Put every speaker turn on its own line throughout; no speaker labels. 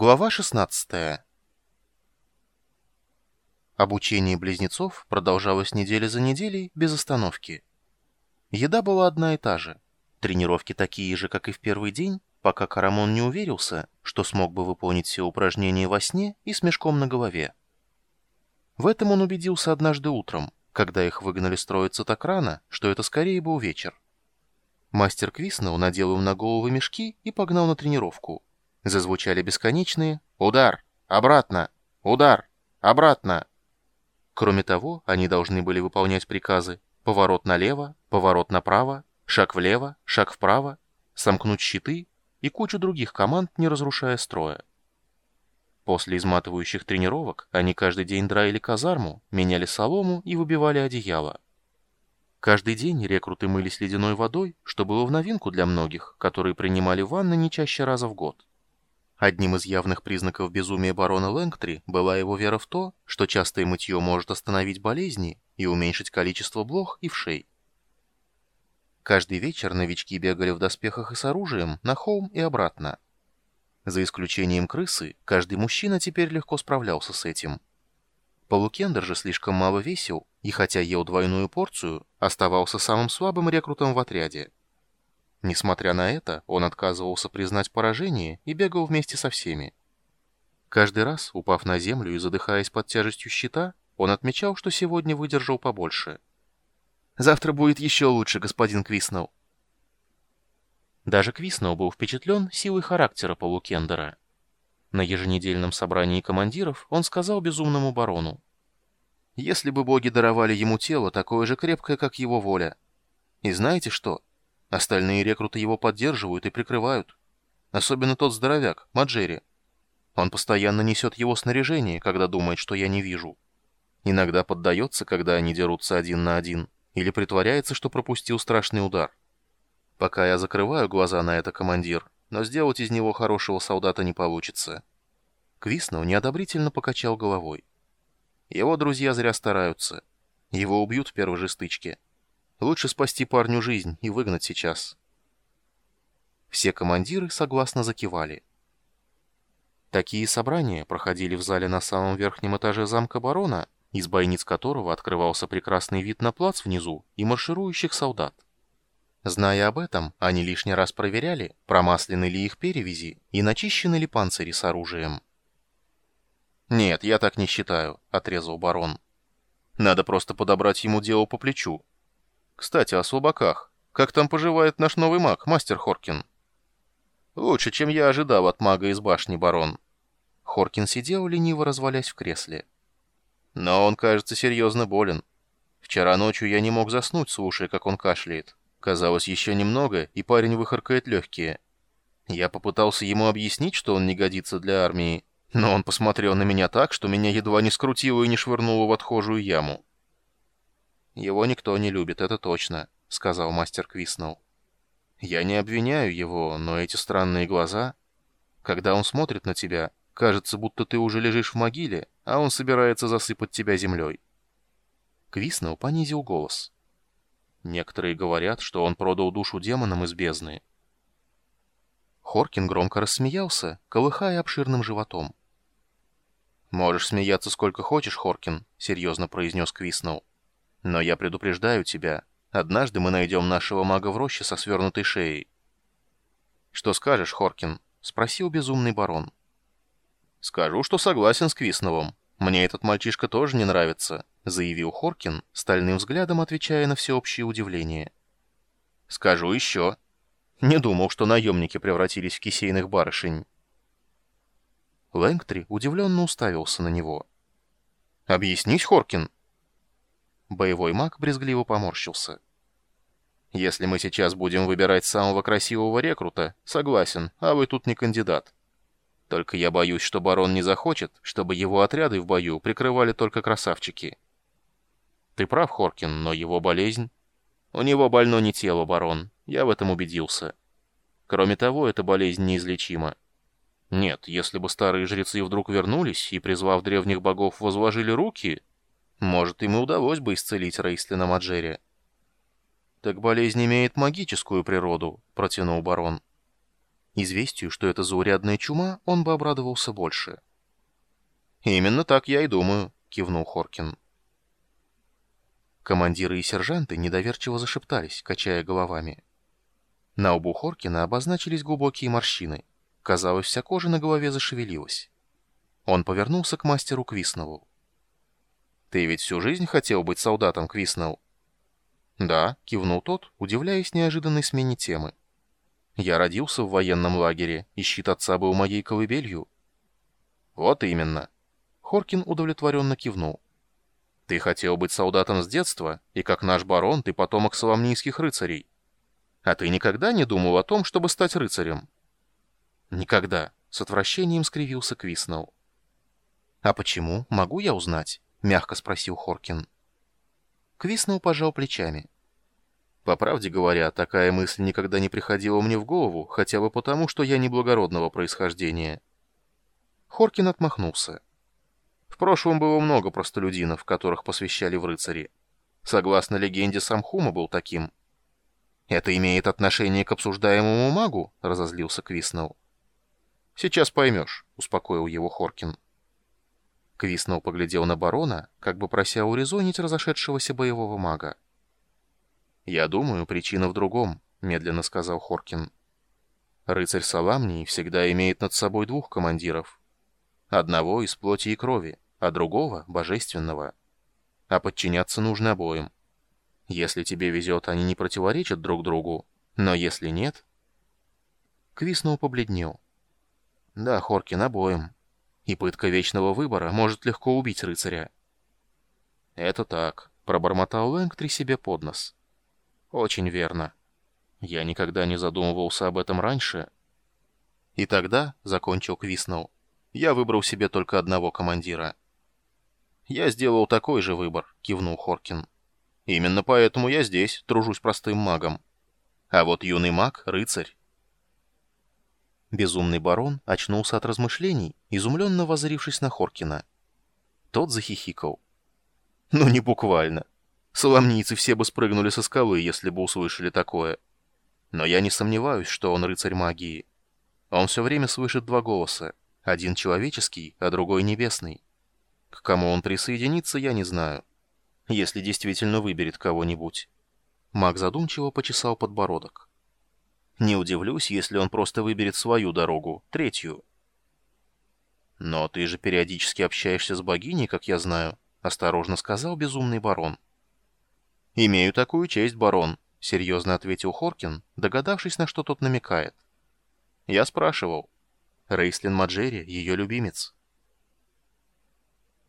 Глава 16 Обучение близнецов продолжалось неделя за неделей без остановки. Еда была одна и та же. Тренировки такие же, как и в первый день, пока Карамон не уверился, что смог бы выполнить все упражнения во сне и с мешком на голове. В этом он убедился однажды утром, когда их выгнали строиться так рано, что это скорее был вечер. Мастер Квиснелл надел им на головы мешки и погнал на тренировку. Зазвучали бесконечные «Удар! Обратно! Удар! Обратно!». Кроме того, они должны были выполнять приказы «Поворот налево! Поворот направо! Шаг влево! Шаг вправо! Сомкнуть щиты!» и кучу других команд, не разрушая строя. После изматывающих тренировок они каждый день драили казарму, меняли солому и выбивали одеяло. Каждый день рекруты мылись ледяной водой, что было в новинку для многих, которые принимали ванны не чаще раза в год. Одним из явных признаков безумия барона Лэнгтри была его вера в то, что частое мытье может остановить болезни и уменьшить количество блох и вшей. Каждый вечер новички бегали в доспехах и с оружием на холм и обратно. За исключением крысы, каждый мужчина теперь легко справлялся с этим. Полукендер же слишком мало весил, и хотя ел двойную порцию, оставался самым слабым рекрутом в отряде. Несмотря на это, он отказывался признать поражение и бегал вместе со всеми. Каждый раз, упав на землю и задыхаясь под тяжестью щита, он отмечал, что сегодня выдержал побольше. «Завтра будет еще лучше, господин Квиснелл». Даже Квиснелл был впечатлен силой характера Полукендера. На еженедельном собрании командиров он сказал безумному барону. «Если бы боги даровали ему тело, такое же крепкое, как его воля. И знаете что? Остальные рекруты его поддерживают и прикрывают. Особенно тот здоровяк, Маджери. Он постоянно несет его снаряжение, когда думает, что я не вижу. Иногда поддается, когда они дерутся один на один, или притворяется, что пропустил страшный удар. Пока я закрываю глаза на это, командир, но сделать из него хорошего солдата не получится. Квиснелл неодобрительно покачал головой. Его друзья зря стараются. Его убьют в первой же стычке. Лучше спасти парню жизнь и выгнать сейчас. Все командиры согласно закивали. Такие собрания проходили в зале на самом верхнем этаже замка барона, из бойниц которого открывался прекрасный вид на плац внизу и марширующих солдат. Зная об этом, они лишний раз проверяли, промаслены ли их перевязи и начищены ли панцири с оружием. «Нет, я так не считаю», — отрезал барон. «Надо просто подобрать ему дело по плечу. Кстати, о слабаках. Как там поживает наш новый маг, мастер Хоркин?» «Лучше, чем я ожидал от мага из башни, барон». Хоркин сидел, лениво развалясь в кресле. «Но он, кажется, серьезно болен. Вчера ночью я не мог заснуть, слушая, как он кашляет. Казалось, еще немного, и парень выхаркает легкие. Я попытался ему объяснить, что он не годится для армии, но он посмотрел на меня так, что меня едва не скрутило и не швырнуло в отхожую яму. «Его никто не любит, это точно», — сказал мастер Квиснелл. «Я не обвиняю его, но эти странные глаза... Когда он смотрит на тебя, кажется, будто ты уже лежишь в могиле, а он собирается засыпать тебя землей». Квиснелл понизил голос. Некоторые говорят, что он продал душу демонам из бездны. Хоркин громко рассмеялся, колыхая обширным животом. «Можешь смеяться сколько хочешь, Хоркин», — серьезно произнес Квиснелл. «Но я предупреждаю тебя. Однажды мы найдем нашего мага в роще со свернутой шеей». «Что скажешь, Хоркин?» — спросил безумный барон. «Скажу, что согласен с Квисновым. Мне этот мальчишка тоже не нравится заявил Хоркин, стальным взглядом отвечая на всеобщее удивление. «Скажу еще. Не думал, что наемники превратились в кисейных барышень». Лэнгтри удивленно уставился на него. «Объяснись, Хоркин!» Боевой маг брезгливо поморщился. «Если мы сейчас будем выбирать самого красивого рекрута, согласен, а вы тут не кандидат. Только я боюсь, что барон не захочет, чтобы его отряды в бою прикрывали только красавчики». Ты прав, Хоркин, но его болезнь... У него больно не тело, барон. Я в этом убедился. Кроме того, эта болезнь неизлечима. Нет, если бы старые жрецы вдруг вернулись и, призвав древних богов, возложили руки, может, им и удалось бы исцелить Рейслина Маджери. «Так болезнь имеет магическую природу», — протянул барон. Известию, что это заурядная чума, он бы обрадовался больше. «Именно так я и думаю», — кивнул Хоркин. Командиры и сержанты недоверчиво зашептались, качая головами. На лбу Хоркина обозначились глубокие морщины. Казалось, вся кожа на голове зашевелилась. Он повернулся к мастеру Квиснову. «Ты ведь всю жизнь хотел быть солдатом, Квиснелл?» «Да», — кивнул тот, удивляясь неожиданной смене темы. «Я родился в военном лагере, и щит отца был моей колыбелью». «Вот именно». Хоркин удовлетворенно кивнул. «Ты хотел быть солдатом с детства, и как наш барон ты потомок соломнийских рыцарей. А ты никогда не думал о том, чтобы стать рыцарем?» «Никогда», — с отвращением скривился Квиснелл. «А почему? Могу я узнать?» — мягко спросил Хоркин. Квиснелл пожал плечами. По правде говоря, такая мысль никогда не приходила мне в голову, хотя бы потому, что я не благородного происхождения. Хоркин отмахнулся. В прошлом было много простолюдинов, которых посвящали в рыцари. Согласно легенде, сам Хума был таким. «Это имеет отношение к обсуждаемому магу?» — разозлился Квиснелл. «Сейчас поймешь», — успокоил его Хоркин. Квиснелл поглядел на барона, как бы прося урезонить разошедшегося боевого мага. «Я думаю, причина в другом», — медленно сказал Хоркин. «Рыцарь Саламнии всегда имеет над собой двух командиров. Одного из плоти и крови, а другого — божественного. А подчиняться нужно обоим. Если тебе везет, они не противоречат друг другу, но если нет...» Квиснелл побледнел. «Да, Хоркин, обоим» и пытка вечного выбора может легко убить рыцаря. «Это так», — пробормотал Лэнгтри себе под нос. «Очень верно. Я никогда не задумывался об этом раньше». «И тогда», — закончил Квиснелл, — «я выбрал себе только одного командира». «Я сделал такой же выбор», — кивнул Хоркин. «Именно поэтому я здесь, тружусь простым магом. А вот юный маг — рыцарь. Безумный барон очнулся от размышлений, изумленно воззрившись на Хоркина. Тот захихикал. «Ну, не буквально. Соломнийцы все бы спрыгнули со скалы, если бы услышали такое. Но я не сомневаюсь, что он рыцарь магии. Он все время слышит два голоса. Один человеческий, а другой небесный. К кому он присоединится, я не знаю. Если действительно выберет кого-нибудь». Маг задумчиво почесал подбородок. Не удивлюсь, если он просто выберет свою дорогу, третью. «Но ты же периодически общаешься с богиней, как я знаю», — осторожно сказал безумный барон. «Имею такую честь, барон», — серьезно ответил Хоркин, догадавшись, на что тот намекает. «Я спрашивал. Рейслин Маджери — ее любимец».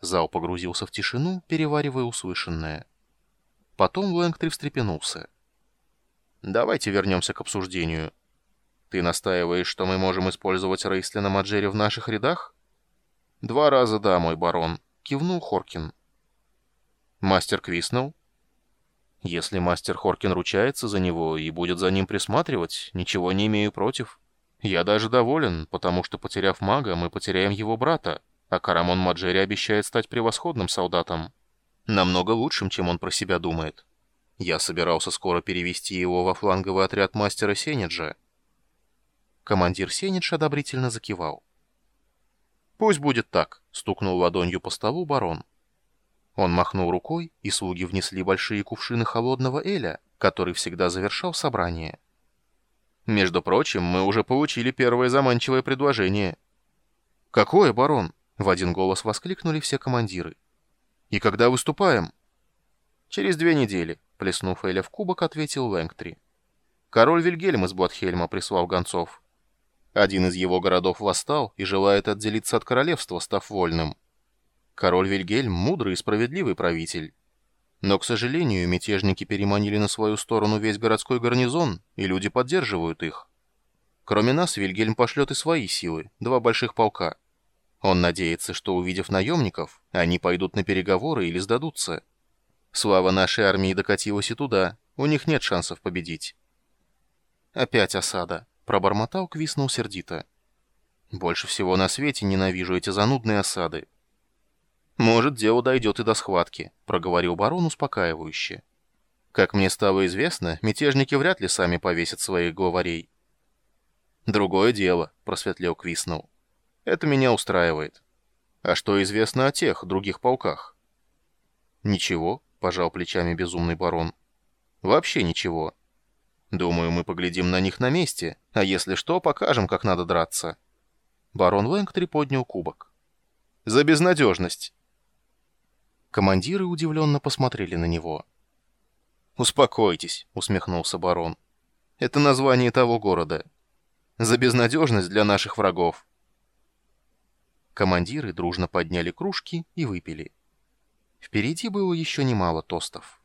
Зал погрузился в тишину, переваривая услышанное. Потом Лэнгтри встрепенулся. Давайте вернемся к обсуждению. Ты настаиваешь, что мы можем использовать Рейслина Маджери в наших рядах? Два раза да, мой барон, кивнул Хоркин. Мастер Квиснелл? Если мастер Хоркин ручается за него и будет за ним присматривать, ничего не имею против. Я даже доволен, потому что, потеряв мага, мы потеряем его брата, а Карамон Маджери обещает стать превосходным солдатом. Намного лучшим, чем он про себя думает. Я собирался скоро перевести его во фланговый отряд мастера Сенеджа. Командир Сенедж одобрительно закивал. «Пусть будет так», — стукнул ладонью по столу барон. Он махнул рукой, и слуги внесли большие кувшины холодного эля, который всегда завершал собрание. «Между прочим, мы уже получили первое заманчивое предложение». «Какое, барон?» — в один голос воскликнули все командиры. «И когда выступаем?» «Через две недели», Плеснув Эля в кубок, ответил Лэнгтри. Король Вильгельм из Блатхельма прислал гонцов. Один из его городов восстал и желает отделиться от королевства, став вольным. Король Вильгельм – мудрый и справедливый правитель. Но, к сожалению, мятежники переманили на свою сторону весь городской гарнизон, и люди поддерживают их. Кроме нас, Вильгельм пошлет и свои силы, два больших полка. Он надеется, что, увидев наемников, они пойдут на переговоры или сдадутся. Слава нашей армии докатилась и туда. У них нет шансов победить. Опять осада. Пробормотал Квиснул сердито. Больше всего на свете ненавижу эти занудные осады. Может, дело дойдет и до схватки, проговорил барон успокаивающе. Как мне стало известно, мятежники вряд ли сами повесят своих главарей. «Другое дело», — просветлел Квиснул. «Это меня устраивает. А что известно о тех, других полках?» «Ничего», — пожал плечами безумный барон. «Вообще ничего. Думаю, мы поглядим на них на месте, а если что, покажем, как надо драться». Барон Лэнгтри поднял кубок. «За безнадежность!» Командиры удивленно посмотрели на него. «Успокойтесь», — усмехнулся барон. «Это название того города. За безнадежность для наших врагов». Командиры дружно подняли кружки и выпили. Впереди было еще немало тостов.